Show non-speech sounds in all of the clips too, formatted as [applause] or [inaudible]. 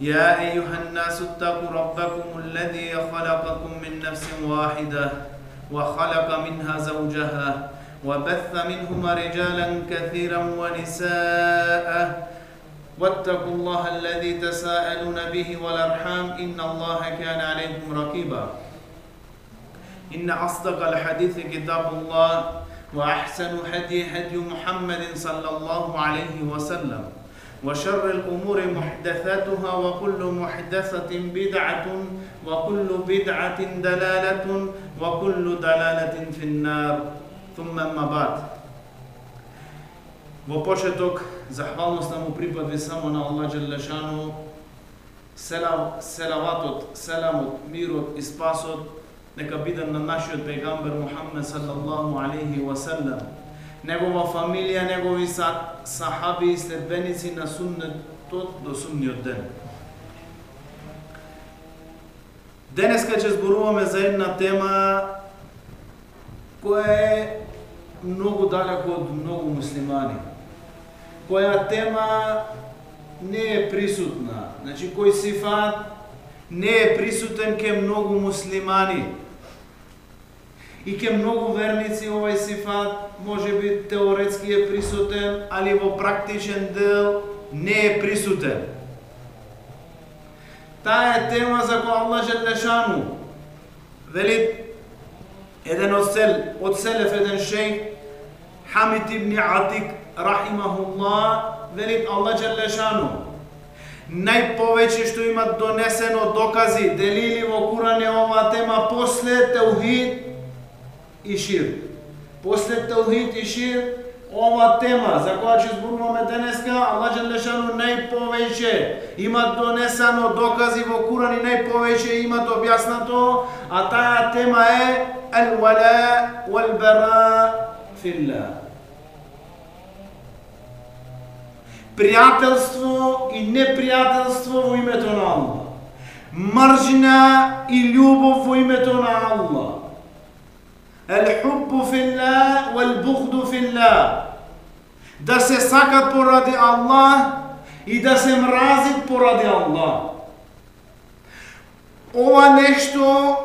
يا أيها الناس اتقوا ربكم الذي خلقكم من نفس واحدة وخلق منها زوجها وبث منهما رجالا كثيرا ونساء. واتقوا الله الذي تساءلون به والأرحام. إن الله كان عليكم رقيبا. إن أصدق الحديث كتاب الله وأحسن هدي هدي محمد صلى الله عليه وسلم. وشر الأمور محدثاتها وكل محدثة بدعة وكل بدعة دلالة وكل دلالة في النار ثم أما بعد Во почеток, захвалноста му припадви само на Аллах Джелешану, селав, селаватот, селамот, мирот и спасот, нека биде на нашиот пегамбер Мухаммед саллаллаху алейхи ва саллам, негова фамилија, негови сахаби и следбеници на суннетот до сумниот ден. Денеска ќе зборуваме за една тема која е многу далеко од многу муслимани. Која тема не е присутна. Значи, кој сифат не е присутен ке многу муслимани. И ке многу верници овај сифат може би теоретски е присутен, али во практичен дел не е присутен. Таа е тема за која Аллах Желешану вели еден од сел, од селев еден шејх Хамид ибн Атик рахимахуллах вели Аллах Желешану најповеќе што имат донесено докази, делили во Куран е оваа тема после теухид и шир. После теухид и шир ова тема за која ќе зборуваме денеска, Аллах Желешану најповеќе Има донесено докази во Куран и најповеќе има објаснато, а таа тема е Ал-Вала вал-Бара филла. Пријателство и непријателство во името на Аллах. Мржина и љубов во името на Аллах. الحب في الله والبغض في الله Да се сакат поради Аллах и да се мразит поради Аллах. Ова нешто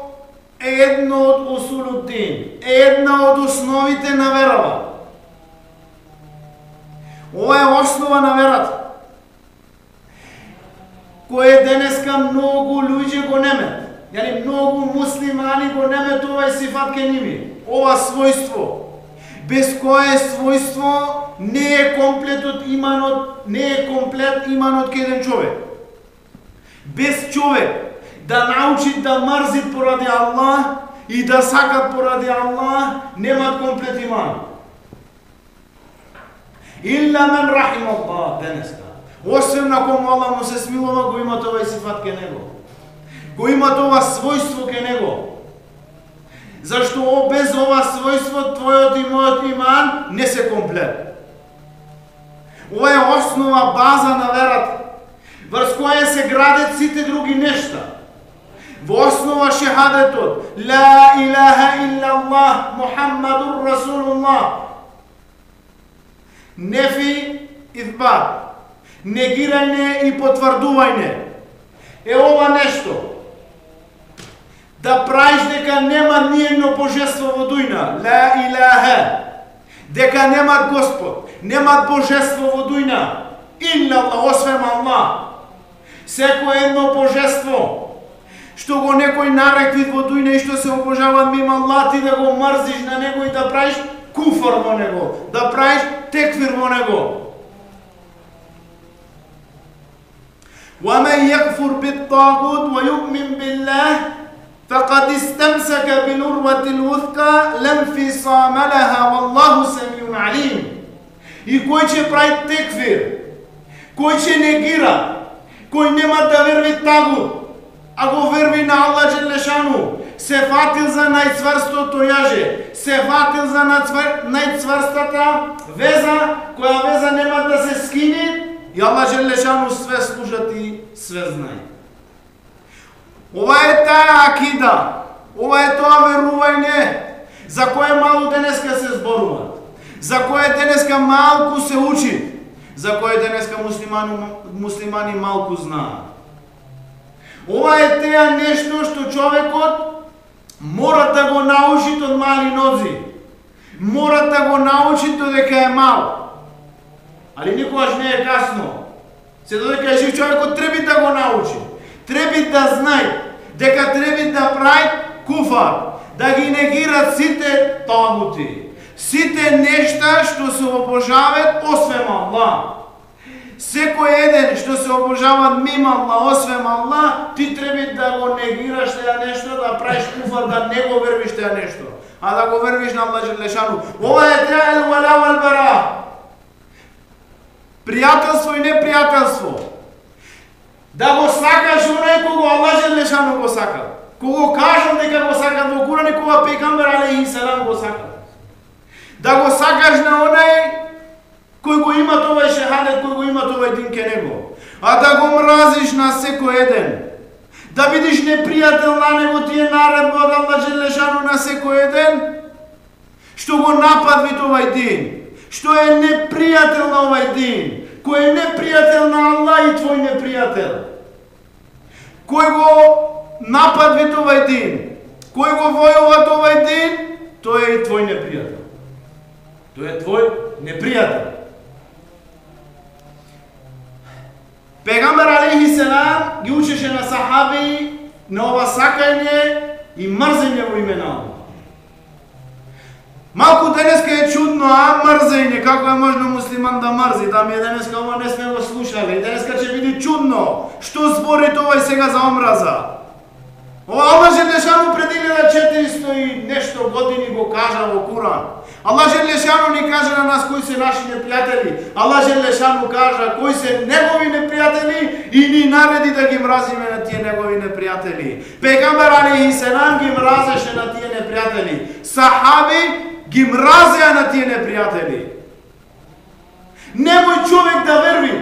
е едно од усулуддин, е една од основите на верава. Ова е основа на верата. Кој денеска многу луѓе го немет. Јали многу муслимани го немет овај сифат ке ними. Ова својство. Без кое својство не е комплетот иманот, не е комплет иманот кај еден човек. Без човек да научи да мрзи поради Аллах и да сака поради Аллах, нема комплет иман. Илла мен рахим Аллах денеска. Да. Освен на кому Аллах му се смилува, го има тоа сифат ке него. Го има тоа својство ке него. Зашто без ова својство твојот и мојот иман не се комплет. Ова е основа, база на верата, врз која се градат сите други нешта. Во основа шехадетот, Ла илаха илла Аллах, Мухаммадур Расулуллах, Нефи избат. Негирање и потврдување. Е ова нешто Да праиш дека нема ниедно божество во дујна. Ла илаха. Дека нема Господ, нема божество во дујна. Илла Аллах, освен Аллах. Секој едно божество што го некој нарекви во дујна и што се обожава мимо Аллах, ти да го мрзиш на него и да правиш куфар во него, да правиш теквир во него. ومن يكفر بالطاغوت ويؤمن بالله فقد استمسك بالعروة الوثقى لا انفصام لها والله سميع عليم. И кој ќе прави текфир, кој ќе негира, кој нема да верви тагут, Ако верви на Аллах Джелешану, се фатил за најцврстото јаже, се фатил за најцврстата веза, која веза нема да се скини, и Аллах Джелешану све служат и све знае. Ова е таа акида, ова е тоа верување, за кое мало денеска се зборува, за кое денеска малку се учи, за кое денеска муслимани, муслимани малку знаат. Ова е теа нешто што човекот мора да го научи од мали нози. Мора да го научи додека е мал. Али никогаш не е касно. Се додека е жив човекот треба да го научи треба да знае дека треба да прави куфар, да ги негират сите тагути, сите нешта што се обожават освен Аллах. Секој еден што се обожава мимо Аллах, освен Аллах, ти треба да го негираш тоа нешто, да правиш куфар, да не го вервиш тоа нешто, а да го вервиш на Аллах Желешану. Ова е теа ел вала вал бара. Пријателство и непријателство. Да го сакаш оној кого Аллах Желешану го сака. Кого кажам дека го сака во Куран и кога пекамбер алейхи салам го сака. Да го сакаш на онај кој го има овај шехадет, кој го има тоа дин ке него. А да го мразиш на секој еден. Да бидиш непријател на него ти е наредба да од Аллах Желешану на секој еден, што го нападви овај дин, што е непријател на овај дин, кој е непријател на Аллах и твој непријател. Кој го нападвет овај ден, кој го војува овај ден, тој е и твој непријател. Тој е твој непријател. Пегамбер алейхи селам ги учеше на сахаби на ова сакање и мрзење во имена Аллах. Малку денеска е чудно, а мрзење, како е можно муслиман да мрзи, да ми е денеска ова не сме го слушали, денеска ќе биде чудно, што збори тоа сега за омраза. Ова Аллах Желешану пред 1400 и нешто години го кажа во Куран. Аллах Желешану ни кажа на нас кои се наши непријатели. Аллах Желешану кажа кои се негови непријатели и ни нареди да ги мразиме на тие негови непријатели. Пегамбар Алихи Селам ги мразеше на тие непријатели. Сахаби ги мразеа на тие непријатели. Немој човек да верви,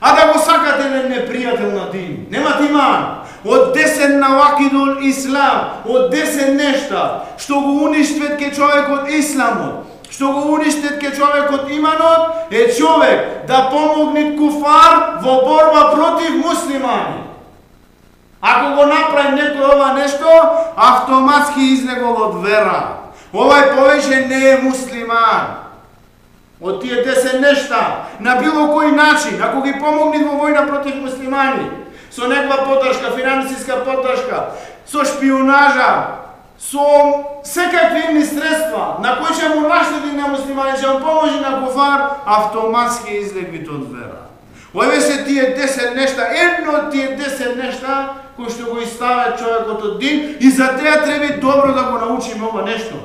а да го сакате непријател на дин. Нема тиман. од десен навакидул ислам, од десен нешта, што го уништвет ке човекот исламот, што го уништет ке човекот иманот, е човек да помогне куфар во борба против муслимани. Ако го направи некој ова нешто, автоматски излегол од вера. Овај повеќе не е муслиман. Од тие десен нешта, на било кој начин, ако ги помогни во војна против муслимани, со неква поддршка, финансиска поддршка, со шпионажа, со секакви имни средства, на кои ќе му наштети на муслимани, ќе му поможи на куфар, автоматски излегвит од вера. Овие се тие 10 нешта, едно од тие 10 нешта кои што го истават човекот од дин и за теја треба добро да го научиме ова нешто.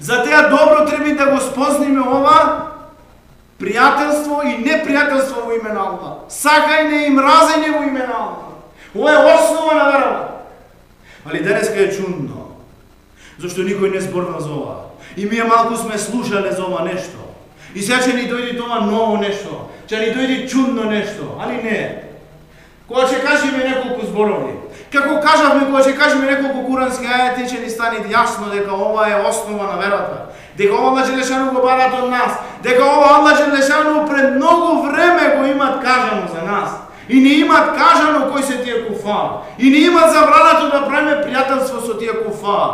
За теа добро треба да го спозниме ова пријателство и непријателство во име на Аллах. Сакајне и мразење во име на Аллах. Ова е основа на верава. Али денеска е чудно. Зашто никој не зборна за ова. И ние малку сме слушале за ова нешто. И сега ќе ни дојде тоа ново нешто. Ќе ни дојде чудно нешто. Али не. Кога ќе кажеме неколку зборови, како кажавме кога ќе кажеме неколку курански ајати, ќе ни стане јасно дека ова е основа на верата дека ова Аллах Желешану го барат од нас, дека ова Аллах Желешану пред многу време го имат кажано за нас. И не имат кажано кои се тие куфар. И не имат забрането да правиме пријателство со тие куфар.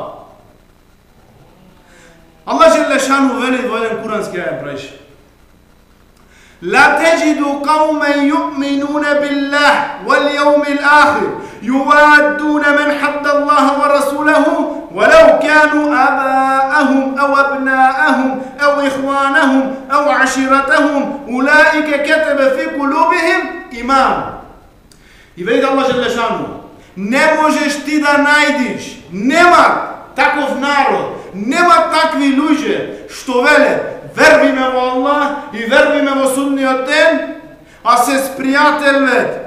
Аллах Желешану вели во еден курански ајат праише. لا تجد قوما يؤمنون بالله واليوم الآخر يوادون من حد الله ورسوله ولو كانوا آباءهم أو أبناءهم أو إخوانهم أو عشيرتهم أولئك كتب في قلوبهم إيمان И вели Аллах Желе Шану, не можеш ти да најдиш, нема таков народ, нема такви луѓе што веле вервиме во Аллах и вервиме во судниот ден, а се спријателвет,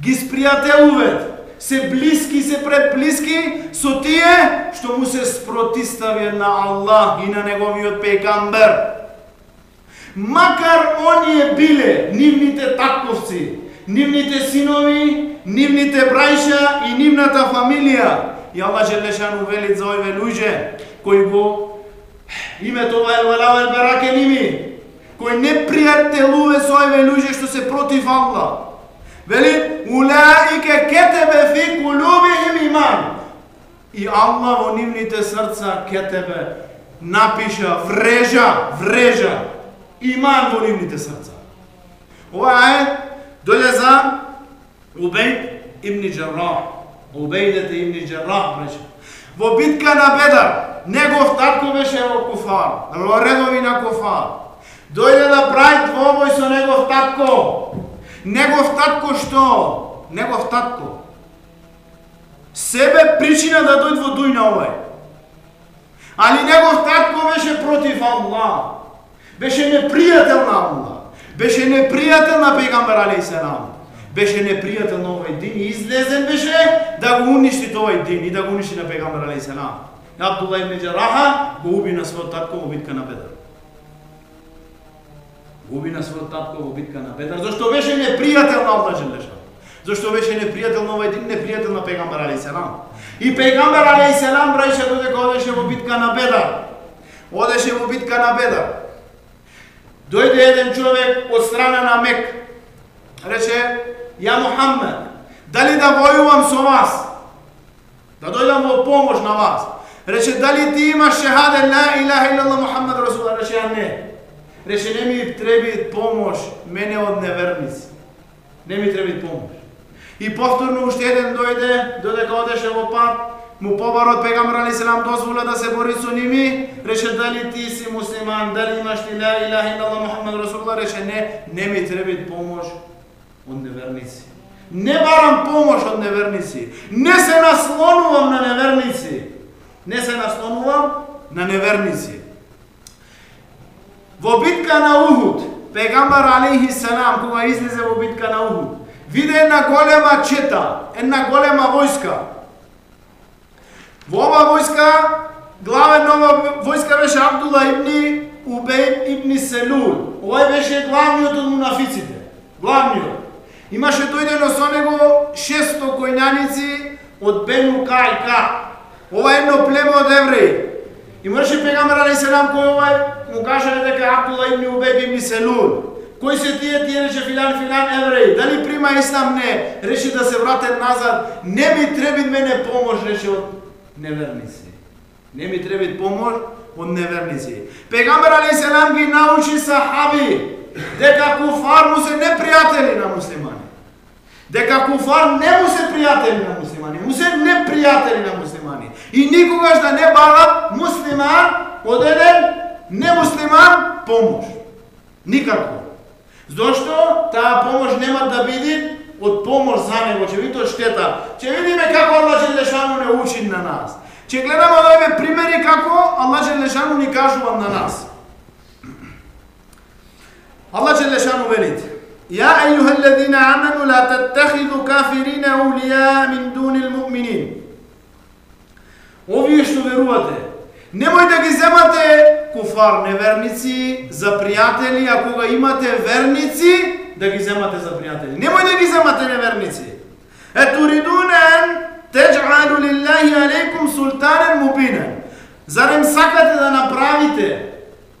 ги спријателуват се блиски, се предблиски со тие што му се спротистави на Аллах и на неговиот пекамбер. Макар оние биле нивните татковци, нивните синови, нивните брајша и нивната фамилија. И Аллах Желешану вели за овие луѓе кои го името ова е валавел бараке ними, кои не пријателуве со овие луѓе што се против Аллах. Вели, улаике кетебе фи кулубихим иман. И Аллах во нивните срца кетебе напиша, врежа, врежа, иман во нивните срца. Ова е дојде за Убейд ибн Джаррах. Убейдете ибн Джаррах, брече. Во битка на Бедар, негов татко беше во Куфар, во редови на Куфар. Дојде да прави двобој со негов татко. Негов татко што? Негов татко. Себе причина да дојде во дуј на овај. Али негов татко беше против Аллах. Беше непријател на Аллах. Беше непријател на пегамбер алейхи селам. Беше непријател на овој дин и излезен беше да го уништи овој дин и да го уништи на пегамбер алейхи селам. Абдулла ибн Джараха го уби на својот татко во битка на Бедар губи на својот татко во битка на Бедар, зашто беше непријател на Аллах Желешан. Зашто беше непријател на овој дин, непријател на Пегамбар Али Селам. И Пегамбар Али Селам брајше додека одеше во битка на Бедар. Одеше во битка на Бедар. Дојде еден човек од страна на Мек. Рече, ја Мухаммед, дали да војувам со вас? Да дојдам во помош на вас. Рече, дали ти имаш шехаде ла илаха илалла Мухаммед Расула? Рече, ја не. Рече, не ми треби помош мене од неверници. Не ми треби помош. И повторно уште еден дојде, додека одеше во пат, му побарот пегамбар али селам дозвола да се бори со ними, рече дали ти си муслиман, дали имаш ти ла илаха илlallah Мухаммед Расулла, рече не, не ми треби помош од неверници. Не барам помош од неверници. Не се наслонувам на неверници. Не се наслонувам на неверници. Во битка на Ухуд, пегамбар алейхи салам, кога излезе во битка на Ухуд, виде една голема чета, една голема војска. Во ова војска, главен ова војска беше Абдула ибни Убейд ибни Селул. Овој беше главниот од мунафиците. Главниот. Имаше дојдено со него 600 којнаници од Бену Кајка. Ова е едно племе од евреи. И мрше пегамбар алейхи селам кој овај му кажа дека Абдула ибн Убейд ибн Селул. Кој се тие? Тие рече филан филан евреи. Дали прима ислам? Не. Реши да се вратат назад. Не ми треби мене помош, рече од неверници. Не ми треби помош од неверници. Пегамбер али селам ги научи сахаби дека куфар му се непријатели на муслимани. Дека куфар не му се пријатели на муслимани, му се непријатели на муслимани. И никогаш да не барат муслиман од еден немуслиман помош. Никако. Зошто таа помош нема да биде од помош за него, ќе биде штета. Ќе видиме како Аллах Желешану не учи на нас. Ќе гледаме овие примери како Аллах Желешану ни кажува на нас. Аллах Желешану велите يا أيها الذين آمنوا لا تتخذوا كافرين أولياء من دون المؤمنين Овие што верувате, немој да ги земате куфар неверници за пријатели, а кога имате верници, да ги земате за пријатели. Немој да ги земате неверници. Е туридунен теджалу лиллахи алейкум султанен мубинен. Зарем сакате да направите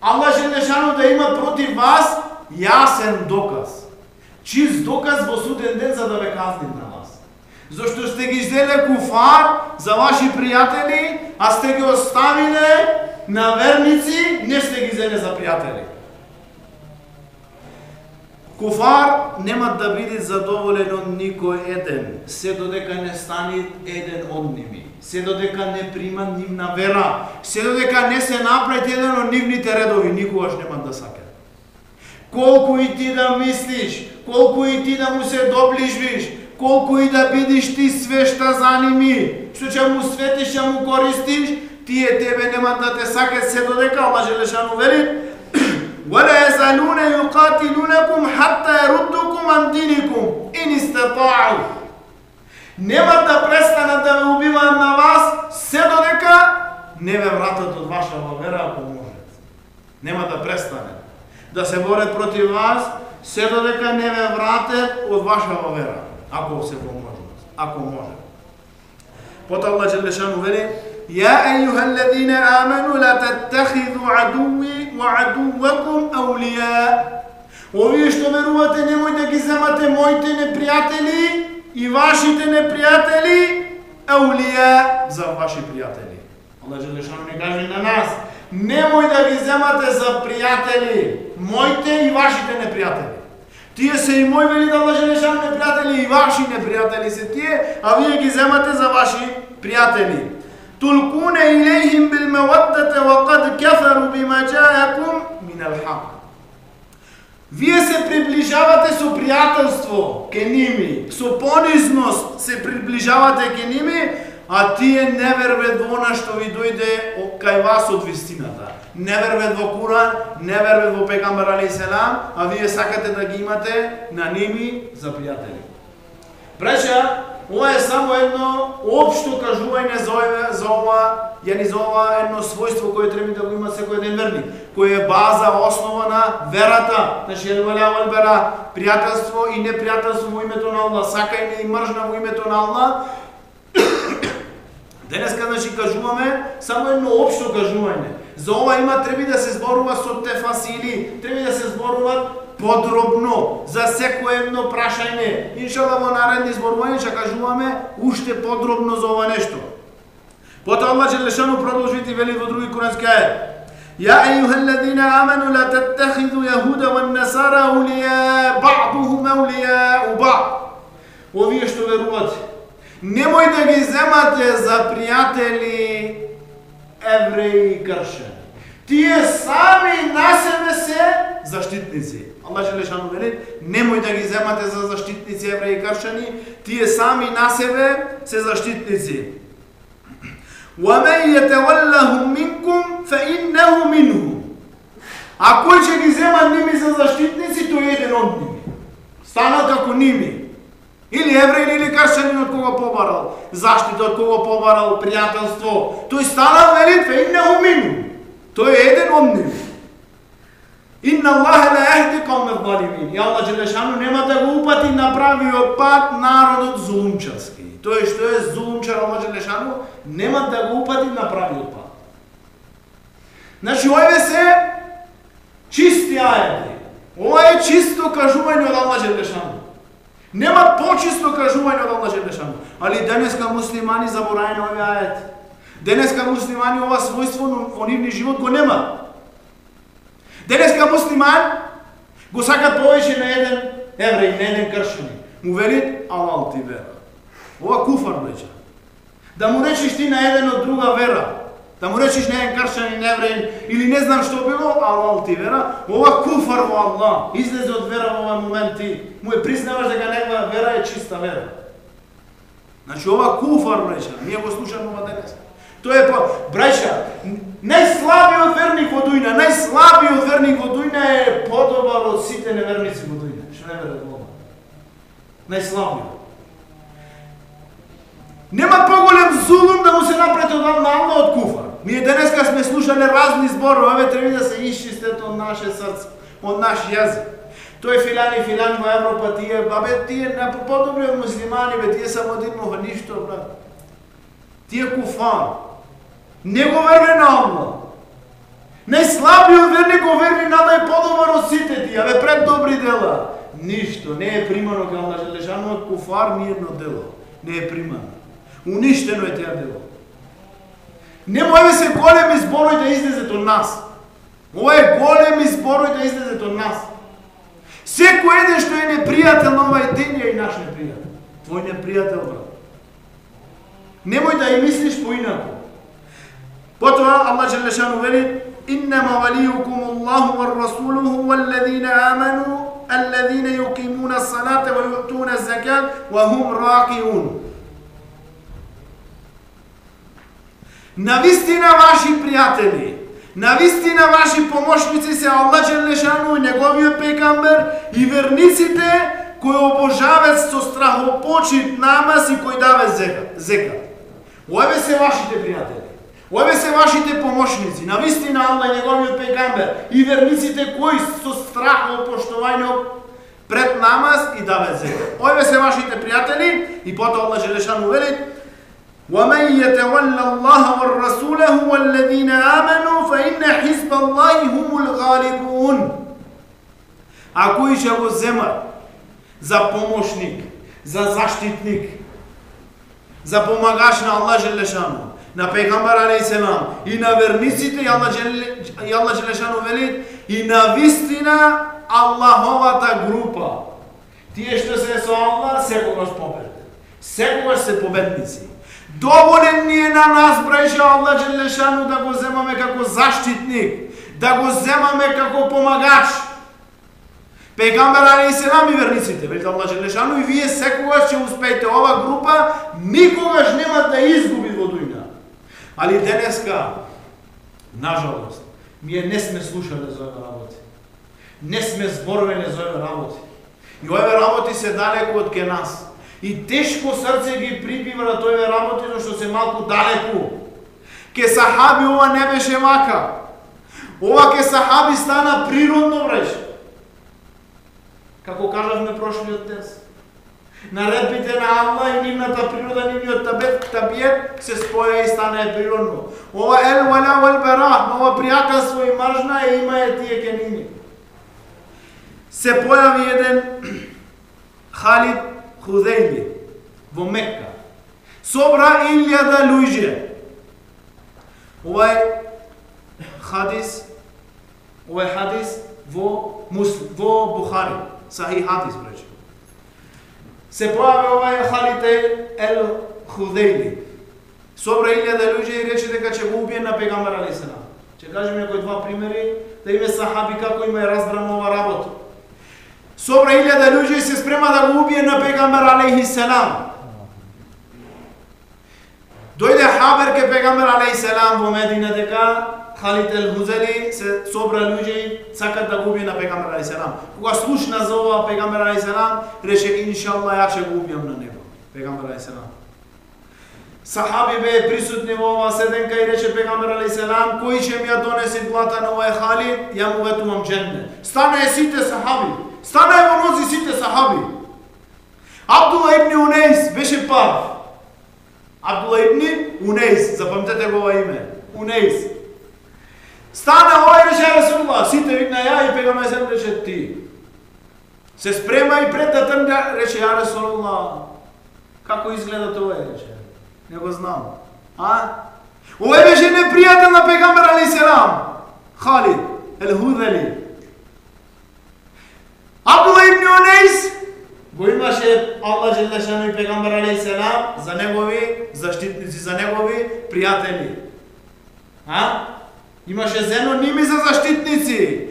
Аллах Желешану да има против вас јасен доказ чист доказ во суден ден за да ве казни на. Зошто сте ги изделе куфар за ваши пријатели, а сте ги оставиле на верници, не сте ги зеле за пријатели. Куфар нема да биде задоволен од никој еден, се додека не стане еден од ними, се додека не прима нивна вера, се додека не се направи еден од нивните редови, никогаш нема да сака. Колку и ти да мислиш, колку и ти да му се доближиш колку и да бидиш ти свешта за ними, што ќе му светиш, ќе му користиш, тие тебе нема да те сакат се додека Аллах Желешану вели ولا يزالون يقاتلونكم حتى يردوكم عن دينكم إن استطاعوا нема да престанат да ве убиваат на вас се додека не ве вратат од вашава вера ако можат. Нема да престане. Да се борат против вас се додека не ве вратат од вашава вера, ако се поможат, ако може. Потоа Аллах Джелешану вели يا أيها الذين آمنوا لا تتخذوا عدوي وعدوكم أولياء Овие што верувате, немој да ги земате моите непријатели и вашите непријатели, аулија за ваши пријатели. Allah Желешану не каже на нас, немој да ги земате за пријатели, моите и вашите непријатели. Тие се и мој вели да непријатели и ваши непријатели се тие, а вие ги земате за ваши пријатели. Тулкуне илейхим бил меваддате ва кад кефару бима джаакум минал хак. Вие се приближавате со пријателство ке ними, со понизност се приближавате ке ними, а тие не верват во она што ви дојде кај вас од вистината. Не верват во Куран, не верват во Пегамбар али селам, а вие сакате да ги имате на ними за пријатели. Преча, ова е само едно општо кажување за ова, за ова јани за ова едно својство кое треба да го има секој еден верник, кое е база, основа на верата, значи елвалявал вера, пријателство и непријателство во името на Аллах, сакање и мржна во името на Аллах. Денеска значи кажуваме само едно општо кажување. За ова има треба да се зборува со тефасили, треба да се зборуваат подробно за секое едно прашање. Иншалла во наредни зборувања ќе кажуваме уште подробно за ова нешто. Потоа Аллах Желешану продолжи и вели во други курански ајет. يا أيها الذين آمنوا لا تتخذوا يهود والنصارى أولياء بعضهم أولياء بعض Овие што верувате, немој да ги земате за пријатели евреи и кршени. Тие сами на себе се заштитници. Аллах Желешану вели, немој да ги земате за заштитници евреи и кршени, тие сами на себе се заштитници. وَمَنْ يَتَوَلَّهُمْ مِنْكُمْ فَإِنَّهُ مِنْهُمْ А кој ќе ги зема ними за заштитници, тој е еден од ними. Станал како ними. Или евреј или кршćанин од кого побарал заштита, од кого побарал пријателство. Тој станал и не мину. Тој е еден од нив. Инна Аллахе ла ехди кауме залимин. И Аллах Желешану нема да го упати на правиот пат народот зулумчарски. Тој што е зулумчар Аллах Желешану нема да го упати на правиот пат. Значи, овие се чисти ајати. Ова е чисто кажување од Аллах Желешану. Нема почисто кажување да од Аллах Желешану. Али денеска муслимани заборајани овие ајет. Денеска муслимани ова својство во нивни живот го нема. Денеска муслиман го сакат повеќе на еден евреј, на еден кршани. Му велит, алал ти вера. Ова куфар рече. Да му речиш ти на еден од друга вера. Да му речиш не е кршани, евреј, или не знам што било, алал ти вера. Ова куфар во Аллах. Излезе од вера во овој момент ти. Му е признаваш дека негова вера е чиста вера. Значи ова куфар рече. Ние го слушаме ова денес. Тоа е по браќа, најслабиот верник во дујна, најслабиот верник во дујна е подобар од сите неверници во дујна. Што не верат во Најслабиот. Нема поголем зулум да му се направи од Аллах од куфар. Ние денеска сме слушале разни зборови, ве треба да се исчистат од наше срце, од наш јазик. Тој филан и филан во Европа, тие, бабе, тие на подобри од муслимани, бе, тие само димно ништо, брат. Тие куфар. Не го верви на Аллах. Најслабиот верник го верни на да е подобар од сите тие, бе, пред добри дела. Ништо, не е примано кај Аллах Желешану од куфар ни едно дело. Не е примано. Уништено е теја дело. Не може се големи зборови да излезат од нас. Ова е големи зборови да излезат од нас. Секој еден што е непријател на овај ден е и наш непријател. Твој непријател, брат. Немој да и мислиш поинако. Потоа Аллах Желешану вели إنما وليكم الله ورسوله والذين آمنوا الذين يقيمون الصلاة ويؤتون الزكاة وهم راكعون Навистина ваши пријатели, навистина ваши помошници се Аллах Желешану и неговиот пекамбер и верниците кои обожавец со страхопочит намаз и кои даве зека. Ове се вашите пријатели. Ове се вашите помошници, на вистина Аллах неговиот Пекамбер и верниците кои со страх и поштовање пред намаз и даве зека. Ове се вашите пријатели и потоа Аллах Желешану вели ومن يتولى الله ورسوله والذين آمنوا فإن حزب الله هم الغالبون А кои ќе го земат за помошник, за заштитник, за помагаш на Аллах Желешану, на пегамбар алейхиселам и на верниците и Аллах Желешану вели и на вистина Аллаховата група. Тие што се со Аллах секогаш победни. Секогаш се победници. Доволен ни е на нас, брајше Аллах Желешану, да го земаме како заштитник, да го земаме како помагач. Пегамбер Али Селам и верниците, велите Аллах Желешану, и вие секогаш ќе успеете. Ова група никогаш нема да изгуби во дујна. Али денеска, нажалост, ние не сме слушале за ова работи. Не сме зборувале за ова работи. И овие работи се далеку од ке нас. И тешко срце ги припива на тој работи, зашто се малку далеку. Ке сахаби ова не беше мака. Ова ке сахаби стана природно вреш. Како кажавме прошлиот тест. Наредбите на Алла и нивната природа, нивниот табет, табиет се споја и стана природно. Ова ел валя вал бера, ова пријателство и мржна е има е тие ке ними. Се појави еден [clears throat] Халид Худейли во Мекка. Собра илјада луѓе. е хадис, овај хадис во Мусл, во Бухари, сахи хадис рече. Се појави овај халите ел Худейли. Собра илјада луѓе и рече дека ќе го убие на пегамбар алейхиселам. Ќе кажем некои два примери да име сахаби како има разбрано ова работа. Собра илјада луѓе се спрема да го убие на пегамбер алейхи селам. Дојде хабер ке пегамбер алейхи селам во Медина дека Халид ел Хузели се собра луѓе сакат да го убие на пегамбер алейхи селам. Кога слушна за ова пегамбер алейхи селам, рече иншаллах ја ќе го убијам на него. Пегамбер алейхи селам. Сахаби бе присутни во ова седенка и рече пегамбер алейхи селам, кој ќе ми ја донесе глата на овој Халид, ја му ветувам дженне. Стане сите сахаби. Станај во нози сите сахаби. Абдула ибн Унейс беше пар. Абдула ибн Унейс, запамтете го ова име. Унейс. Стана овој рече Расулулlah, сите викна ја и пегаме се рече ти. Се спрема и пред да тргне, рече ја Расулулlah. Како изгледа тоа рече? Не го знам. А? Овој беше непријател на пегамбер али селам. Халид, ел Худели. Абдула ибн Унейс го имаше Аллах Желешану и Пегамбар Селам, за негови заштитници, за негови пријатели. А? Имаше зено ними за заштитници.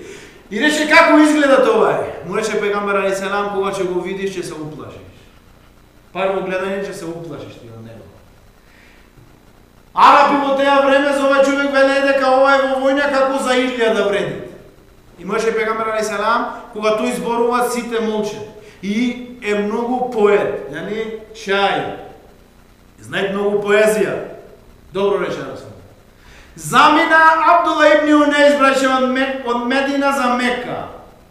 И рече како изгледа тоа? е. Му рече Пегамбар Селам, кога ќе го видиш ќе се уплашиш. Прво гледање ќе се уплашиш ти од него. Арапи во теја време за овој човек веле дека ова е во војна како за илија да вреди. Имаше Пегамбер али салам, кога тој зборува сите молчат. И е многу поет, јани чај. Знае многу поезија. Добро рече Расул. Замина Абдула ибн Унейс браќе, од, Мек, од Медина за Мека.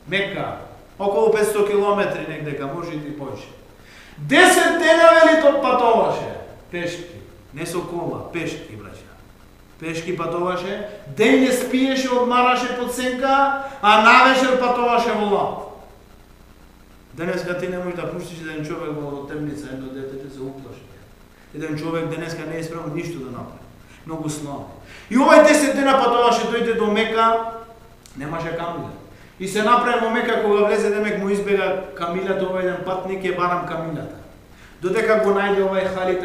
Мека. Околу 500 километри негдека, може и повеќе. 10 дена вели тоа патуваше. Пешки. Не со кола, пешки, браше пешки патуваше, не спиеше, одмараше под сенка, а навечер патуваше во лад. Денеска ти не можеш да пуштиш еден човек во темница, едно дете ќе се уплаши. Еден човек денеска не е спремен ништо да направи. Многу слава. И овај 10 дена патуваше, дојде до Мека, немаше камила. И се направи во Мека кога влезе Демек му избега камилата, овај еден патник е барам камилата. Додека го најде овај Халид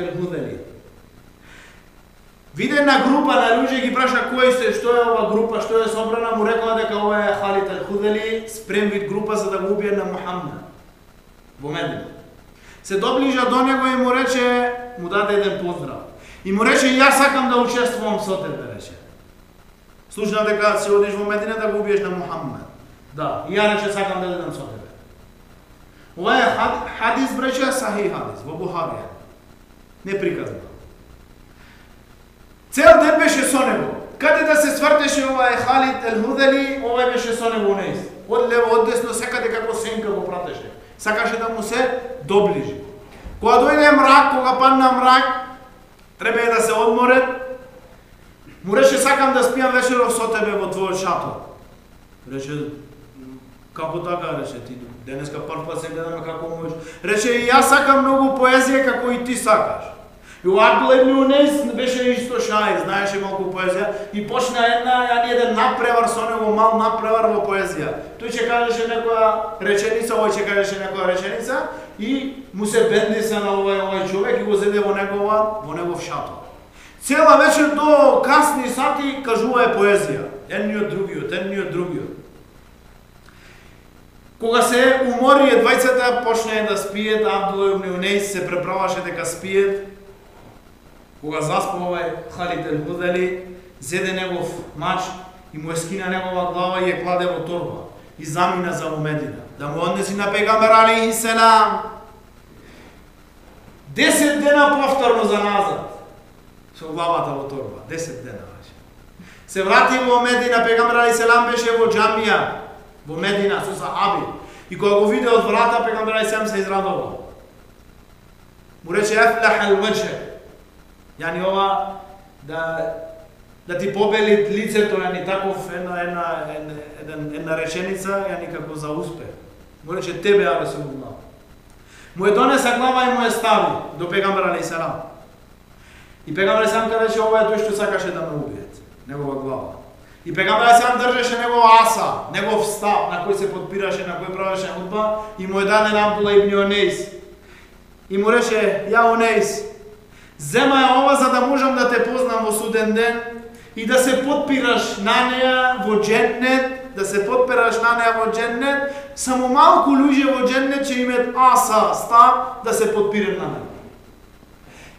Виде Видена група на луѓе ги праша кој се, што е ова група, што е собрана, му рекла дека ова е Халид ал-Худели, спрем вид група за да го убие на Мухаммед во Медина. Се доближа до него и му рече, му даде еден поздрав. И му рече, ја сакам да учествувам со тебе, рече. Слушна дека се одиш во Медина да го убиеш на Мухаммед. Да, и ја рече, сакам да дадам со тебе. Ова е хадис, браќа, сахи хадис, во Бухарија. Не приказна. Цел ден беше со него. Каде да се свртеше ова е Халид ел Худели, ова беше со него унес. Од лево, од десно, секаде како сенка го пратеше. Сакаше да му се доближи. Кога дојде мрак, кога падна мрак, требае да се одморе, му рече сакам да спијам вечеров со тебе во твојот шатор. Рече, како така, рече ти, денеска прв пат се гледаме како можеш. Рече, и јас сакам многу поезија како и ти сакаш. И у Абдул Унес беше исто шај, знаеше малку поезија и почна една јани еден напревар со него, мал напревар во поезија. Тој ќе кажеше некоја реченица, овој ќе кажеше некоја реченица и му се бендиса на овој овој човек и го зеде во негова во негов шато. Цела вечер до касни сати кажувае поезија. Едниот другиот, едниот другиот. Кога се уморие двајцата, почнаа да спиет, Абдул ибн се преправаше дека спиет. Кога заспа овај Халид ел Худали, зеде негов мач и му е скина негова глава и ја кладе во торба и замина за Медина. Да му однеси на пегамбер алейхи селам. Десет дена повторно за назад. Со главата во торба. Десет дена ваќе. Се врати во Медина, пегамбер алейхи селам беше во џамија во Медина со сахаби. И кога го виде од врата, пегамбер алейхи селам се израдува. Му рече ефлах ал. Јани ова да да ти побели лицето, јани таков една една една, една, една реченица, јани како за успех. Му рече тебе ја Расулуллах. Му е донеса глава и му е стави до пегамбер алейхи селам. И пегамбер сам кажеше ова е тој што сакаше да ме убијат, негова глава. И пегамбер сам држеше негова аса, негов став на кој се подпираше, на кој правеше худба и му е даден Абдула ибн Онейс. И му рече, ја Онейс, Зема ја ова за да можам да те познам во суден ден и да се подпираш на неа во дженнет, да се подпираш на неа во дженнет, само малку луѓе во дженнет ќе имат аса, ста да се подпират на неа.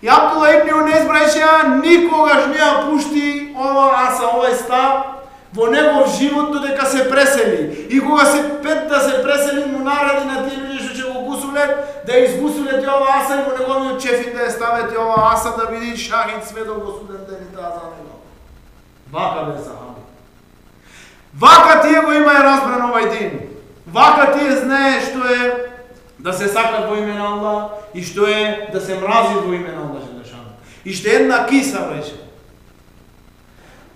И Абдула Ибни Унес никогаш не ја пушти ова аса, овај став во негов живот додека се пресели. И кога се пет да се пресели, му наред што да изгусулет и ова аса и во неговиот чефин да ја стават ова аса да биде шахин светов во суден ден и таа за него. Вака бе сахаби. Вака тие го има е разбран овај ден. Вака тие знае што е да се сака во име на Аллах и што е да се мрази во име на Аллах Желешану. И што е една киса рече.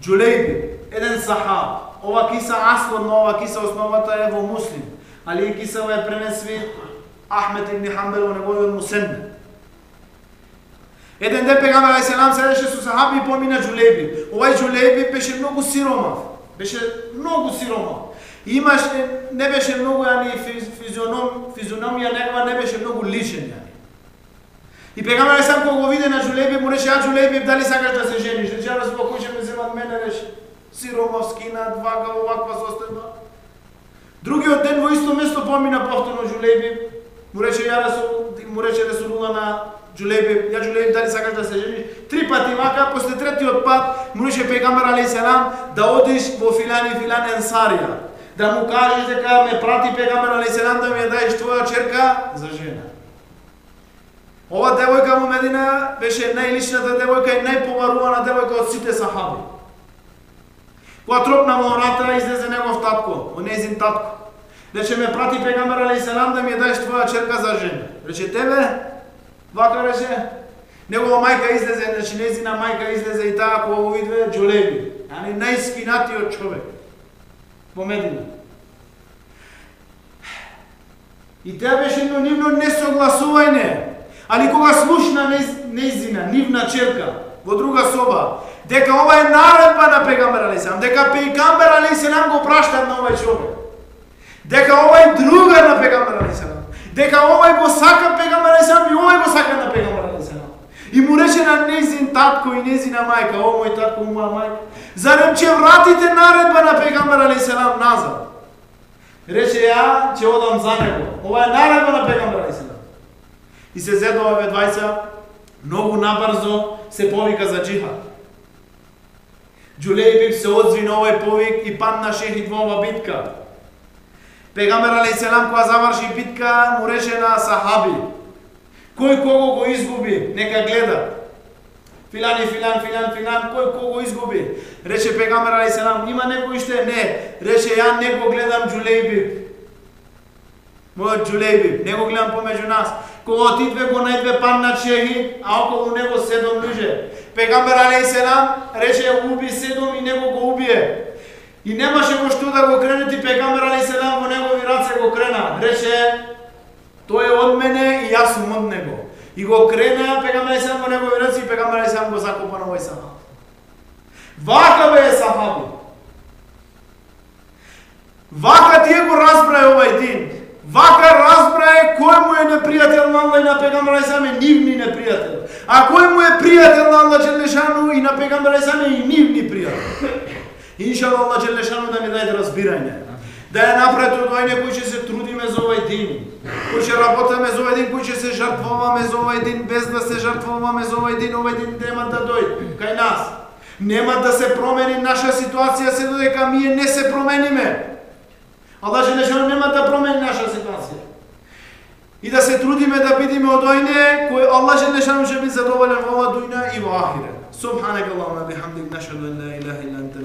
Джулейби, еден сахаб. Ова киса аслон на ова киса основата е во муслим. Али и киса е пренесви Ахмет ибн Хамбел во неговиот мусенн. Еден ден пегамбер аје селам седеше со сахаби и помина Джулеби. Овај Джулеби беше многу сиромав. Беше многу сиромав. И имаше, не беше многу ани физионом, физиономија негова не беше многу личен јани. И пегамбер сам кога го виде на Джулеби му рече, а Джулеби, дали сакаш да се жениш? Рече, а Расул кој ќе ме земат мене рече. Сиромав скина, вака, оваква состојба. Другиот ден во исто место. Му рече ја да Расул, му рече да Расулула на Джулейби, ја Джулейби дали сакаш да се жениш? Три пати вака, после третиот пат му рече Пегамбар алейхи да одиш во филани филан енсарија. Да му кажеш дека ме прати Пегамбар алейхи да ми ја даеш твоја черка за жена. Ова девојка во Медина беше најличната девојка и најповарувана девојка од сите сахаби. Кога тропна во ората, излезе негов татко, онезин татко. Да рече ме прати пегамбер алейхи селам да ми ја даеш твоја черка за жена. Рече тебе, вака рече, негова мајка излезе, значи незина мајка излезе и таа кога го виде Джулеби, ани најскинатиот човек во Медина. И тоа беше едно нивно несогласување. Али кога слушна незина, нивна черка, во друга соба, дека ова е наредба на пегамбер алейхиселам, дека пегамбер алейхиселам го прашта на овај човек. Дека овај друга на пегамбер алейхиселам, дека овај го сака пегамбер алейхиселам и овај го сака на пегамбер алейхиселам. И му рече на незин татко и незина мајка, о мој татко, моја мајка, зарем че вратите наредба на пегамбер алейхиселам назад? Рече ја, ќе одам за него. Ова е наредба на пегамбер алейхиселам. И се зедоа овие двајца, многу набрзо се повика за джихад. Джулейбиб се одзви на овој повик и падна шехид во ова битка. Пегамбер али селам кога заврши битка му рече на сахаби кој кого го изгуби, нека гледа. Филан и филан, филан, филан, кој кого изгуби? Рече Пегамбер али селам, има некој што не. Рече ја не го гледам Джулейби. Мојот Джулейби, не го гледам помеѓу нас. Кога отидве го најдве пан на чехи, а околу него седом луѓе. Пегамбер али селам рече уби седом и него го убие. И немаше го што да го кренети Пегамбер али селам во негови раце. Рече тој е од мене и јас сум од него. И го крена Пегамбер Исам да во негови раце и Пегамбер Исам да го закопа на овој сахаб. Вака бе сахаби. Вака тие го разбрае овај дин. Вака разбрае кој му е непријател на Аллах и на Пегамбер Исам да е нивни непријател. А кој му е пријател на Аллах челешану и на Пегамбер Исам е и нивни пријател. Иншалlah Аллах челешану да ми даде разбирање. Да е напред одојне кој ќе се трудиме за овај ден, Кој ќе работаме за овај ден, кој ќе се жртвуваме за овај ден, без да се жртвуваме за овај ден, овај ден нема да дојде кај нас. Нема да се промени наша ситуација се додека ние не се промениме. Аллах Желешану нема да промени наша ситуација. И да се трудиме да бидиме од ојне кој Аллах Желешану ќе биде задоволен во оваа дујна и во ахирет. Субханак Allahumma бихамдик nashhadu an la ilaha illa anta